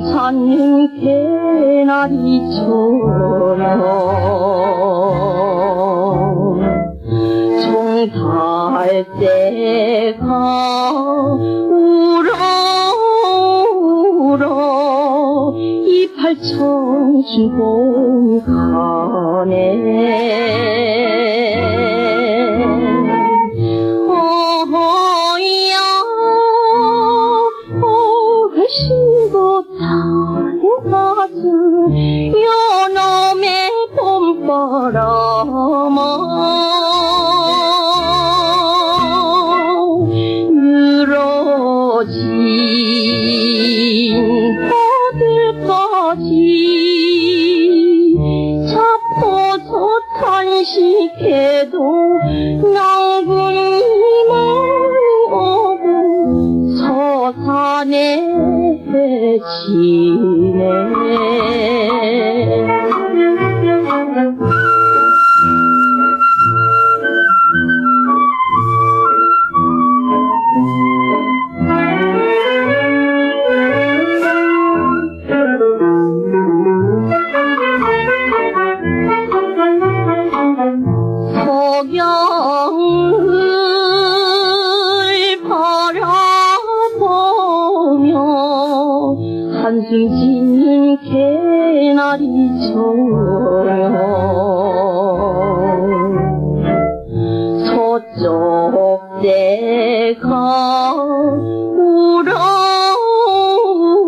찾는 개나리처럼 총달 때가 울어 울어 이팔청 주고 가네 탄식해도 낭군이만 오고 서산에 지네 짓는 개나리처럼 저쪽 때가 울어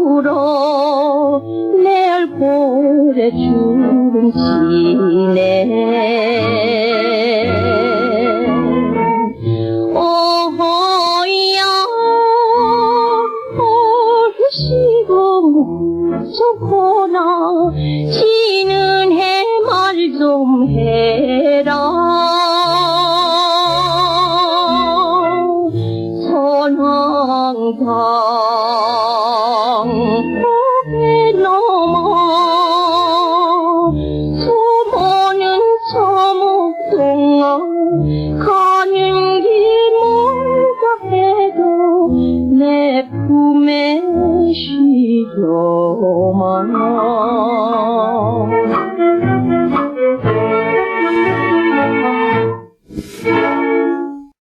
울어 내 얼굴에 주름 지네 좀 해라. 선왕강 고개 넘어 수모는 저목동안 가는 길 뭔가 해도 내 품에 쉬려만